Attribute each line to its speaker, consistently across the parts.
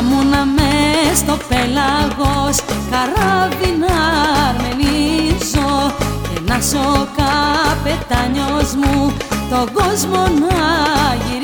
Speaker 1: Ήμουνα μες στο πελαγός καράβι να αρμενίζω. Και να σω καπετάνιος μου το κόσμο να γυρίζω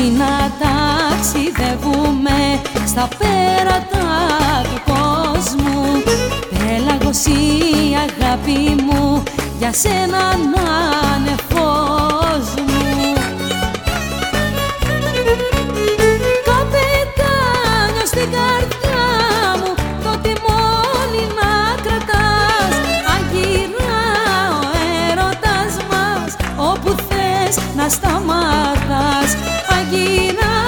Speaker 1: Μαζί να ταξιδεύουμε στα πέρατα του κόσμου. Πέλαγος η αγάπη μου για σένα να είναι φως μου. Καπετάνιο στην καρδιά μου το τιμόνι να κρατάς. Αγυρά ο έρωτας μας όπου θες να σταματάς Αγυρά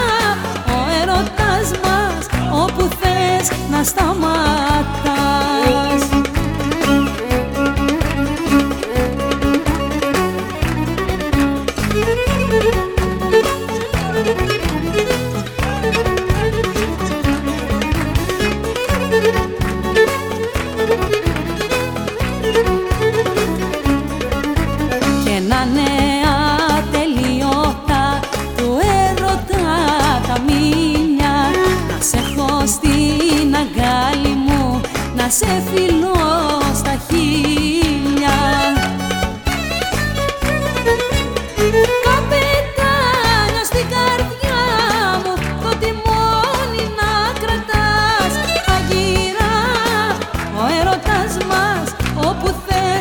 Speaker 1: ο έρωτας μας όπου θες να σταματάς. Και να νέα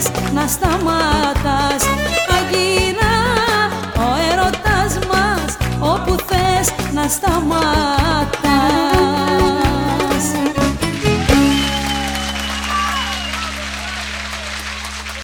Speaker 1: όπου θες να σταματάς. Αγυρά ο έρωτας μας όπου θες να σταματάς